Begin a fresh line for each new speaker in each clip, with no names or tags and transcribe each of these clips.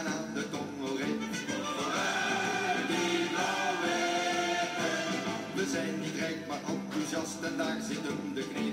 en aan de tongelring. Vooruit We zijn niet rijk, maar enthousiast en daar zit hem de knie.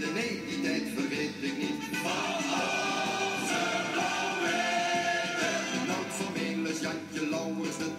De nee, die tijd vergeet ik niet. Van Amsterdam weten. Nood van Melis, Jantje Lauwers, de